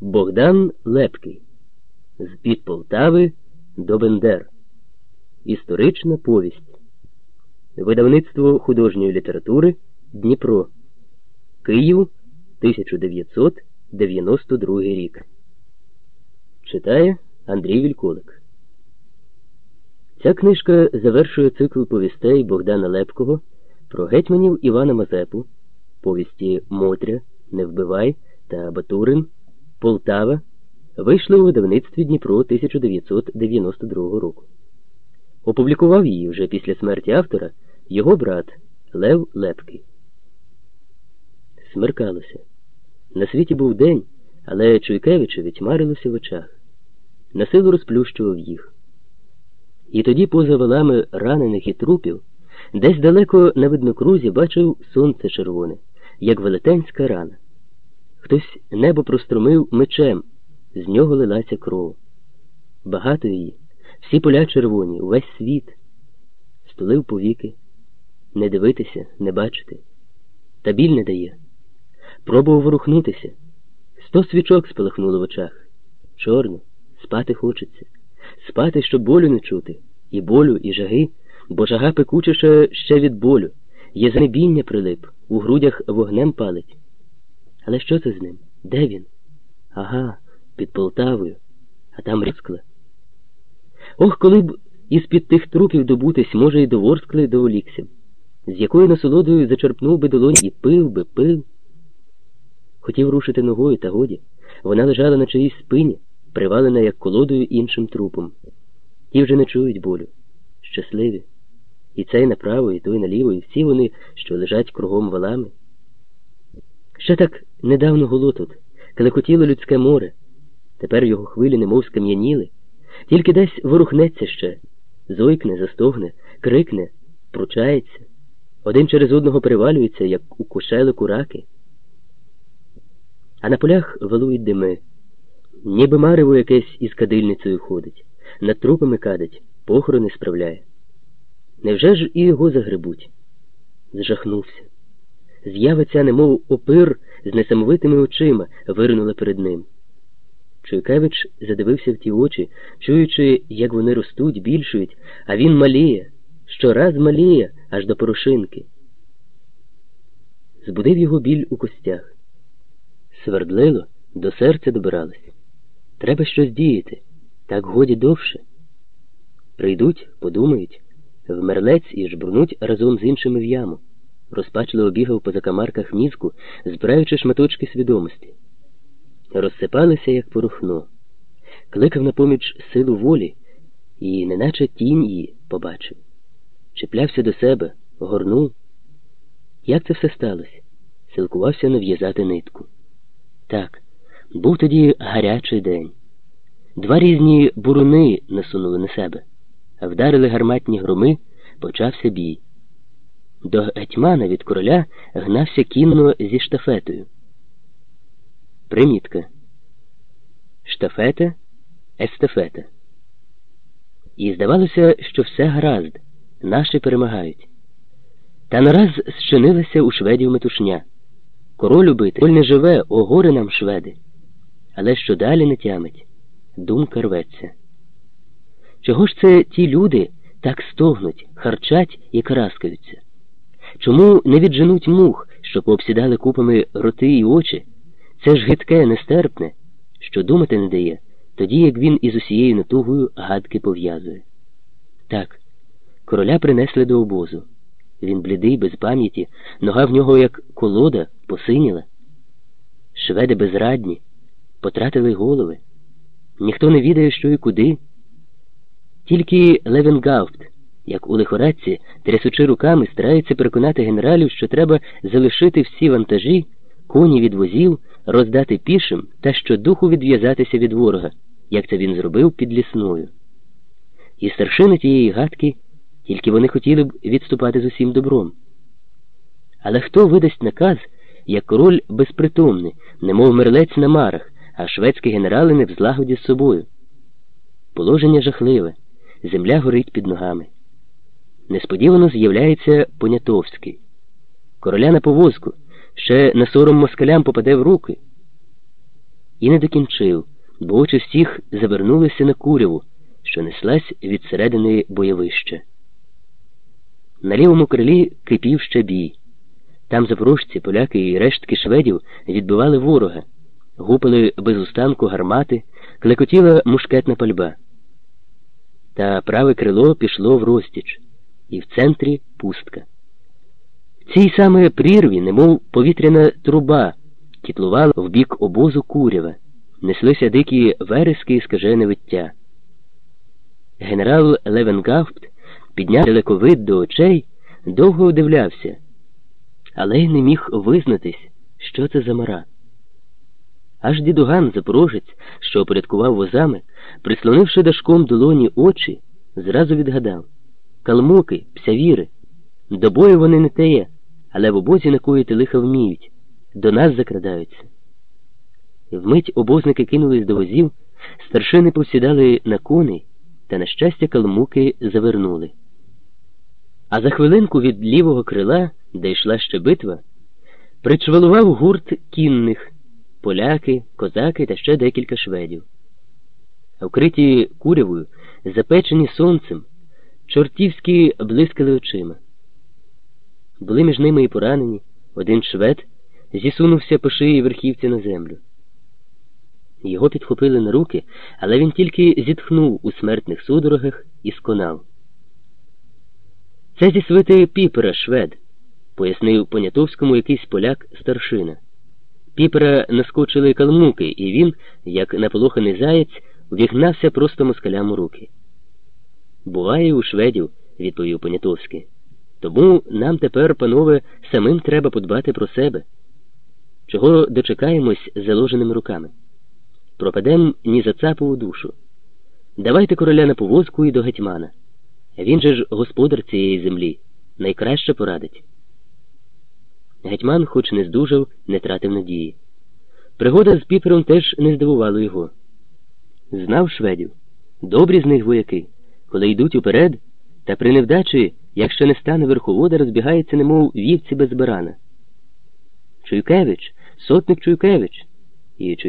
Богдан Лепкий з під Полтави до Бендер. Історична повість. Видавництво художньої літератури Дніпро. Київ 1992 рік. Читає Андрій Вільколик. Ця книжка завершує цикл повістей Богдана Лепкого про гетьманів Івана Мазепу, повісті Мотря, Не вбивай та Батурин. Полтава вийшли у видавництві Дніпро 1992 року. Опублікував її вже після смерті автора його брат Лев Лепкий. Смеркалося. На світі був день, але Чуйкевичеві тьмарилося в очах. Насилу розплющував їх. І тоді, поза валами ранених і трупів, десь далеко на виднокрузі бачив сонце червоне, як велетенська рана. Хтось небо прострумив мечем, з нього лилася кров. Багато її, всі поля червоні, увесь світ. Стулив повіки, не дивитися, не бачити. Та біль не дає. Пробував ворухнутися. Сто свічок спалахнуло в очах. Чорно, спати хочеться. Спати, щоб болю не чути. І болю, і жаги, бо жага пекучіша ще від болю. Є занебіння прилип, у грудях вогнем палить. Але що це з ним? Де він? Ага, під Полтавою, а там Рівскла. Ох, коли б із-під тих трупів добутись, може, і до Ворскли, до Оліксів, з якою насолодою зачерпнув би долоні і пив би, пив. Хотів рушити ногою, та годі. Вона лежала на чиїсь спині, привалена як колодою іншим трупом. Ті вже не чують болю. Щасливі. І цей направо, і той наліво, і всі вони, що лежать кругом валами. Ще так недавно гуло тут, клекотіло людське море. Тепер його хвилі немов скам'яніли, тільки десь ворухнеться ще, зойкне, застогне, крикне, пручається, один через одного перевалюється, як у кушелику раки. А на полях валують дими, ніби марево якесь із кадильницею ходить, над трупами кадить, похорони справляє. Невже ж і його загребуть? Зжахнувся з'явиться, немов опир з несамовитими очима, виринула перед ним. Чуйкевич задивився в ті очі, чуючи, як вони ростуть, більшують, а він маліє, щораз маліє, аж до порошинки. Збудив його біль у костях. Свердлило, до серця добиралось. Треба щось діяти, так годі довше. Прийдуть, подумають, вмерлець і жбурнуть разом з іншими в яму розпачливо бігав по закамарках мізку, збираючи шматочки свідомості. Розсипалися, як порухно, кликав на поміч силу волі і, неначе тінь її, побачив. Чіплявся до себе, горнув. Як це все сталося? Силкувався нав'язати нитку. Так, був тоді гарячий день. Два різні буруни насунули на себе, а вдарили гарматні громи, почався бій. До гетьмана від короля гнався кінно зі штафетою. Примітка. Штафета естафета. І здавалося, що все гаразд, наші перемагають. Та нараз зчинилася у шведів метушня. Король убити, король не живе, о горе нам шведи. Але що далі не тямить, думка рветься. Чого ж це ті люди так стогнуть, харчать і караскаються? Чому не відженуть мух, що пообсідали купами роти і очі? Це ж гидке, нестерпне, що думати не дає, тоді як він із усією натугою гадки пов'язує. Так, короля принесли до обозу. Він блідий, без пам'яті, нога в нього, як колода, посиніла. Шведи безрадні, потратили голови. Ніхто не відає, що і куди. Тільки Левенгафт як у лихорадці, трясучи руками, старається переконати генералів, що треба залишити всі вантажі, коні від возів, роздати пішим та щодуху відв'язатися від ворога, як це він зробив під лісною. І старшини тієї гадки, тільки вони хотіли б відступати з усім добром. Але хто видасть наказ, як король безпритомний, немов мерлець на марах, а шведські генерали не в злагоді з собою? Положення жахливе, земля горить під ногами. Несподівано з'являється Понятовський. Короля на повозку, ще на сором москалям попаде в руки. і не докінчив, бо очі всіх завернулися на куряву, що неслась від середини бойовища. На лівому крилі кипів ще бій. Там запорожці, поляки і рештки шведів відбивали ворога, гупали без устанку гармати, клекотіла мушкетна пальба. Та праве крило пішло в розтіч, і в центрі пустка. В цій саме прірві, немов повітряна труба, тітлувала в бік обозу курява, неслися дикі верески і скажене виття. Генерал Левенгафт підняв далековид до очей, довго вдивлявся, але й не міг визнатись, що це за мара. Аж дідуган, запорожець, що опорядкував возами, прислонивши дашком долоні очі, зразу відгадав калмуки, псявіри. До бою вони не теє, але в обозі накоїти лиха вміють, до нас закрадаються. Вмить обозники кинулись до возів, старшини повсідали на коней, та, на щастя, калмуки завернули. А за хвилинку від лівого крила, де йшла ще битва, причвалував гурт кінних поляки, козаки та ще декілька шведів. Вкриті курявою, запечені сонцем, чортівські блискали очима. Були між ними і поранені, один швед зісунувся по шиї верхівці на землю. Його підхопили на руки, але він тільки зітхнув у смертних судорогах і сконав. Це зі свити піпера швед, пояснив Понятовському якийсь поляк старшина. Піпера наскочили калмуки, і він, як наполоханий заєць, вігнався просто москалям у руки. Буває у шведів, відповів Понятовський. Тому нам тепер, панове, самим треба подбати про себе. Чого дочекаємось заложеними руками? Пропадем ні за цапову душу. Давайте короля на повозку і до гетьмана. Він же ж господар цієї землі, найкраще порадить. Гетьман, хоч не здужав, не тратив надії. Пригода з піпером теж не здивувала його. Знав шведів. Добрі з них вояки, коли йдуть уперед, та при невдачі, якщо не стане верховода, розбігається, немов вівці без барана. Чуйкевич, сотник Чуйкевич. І Чуйкевич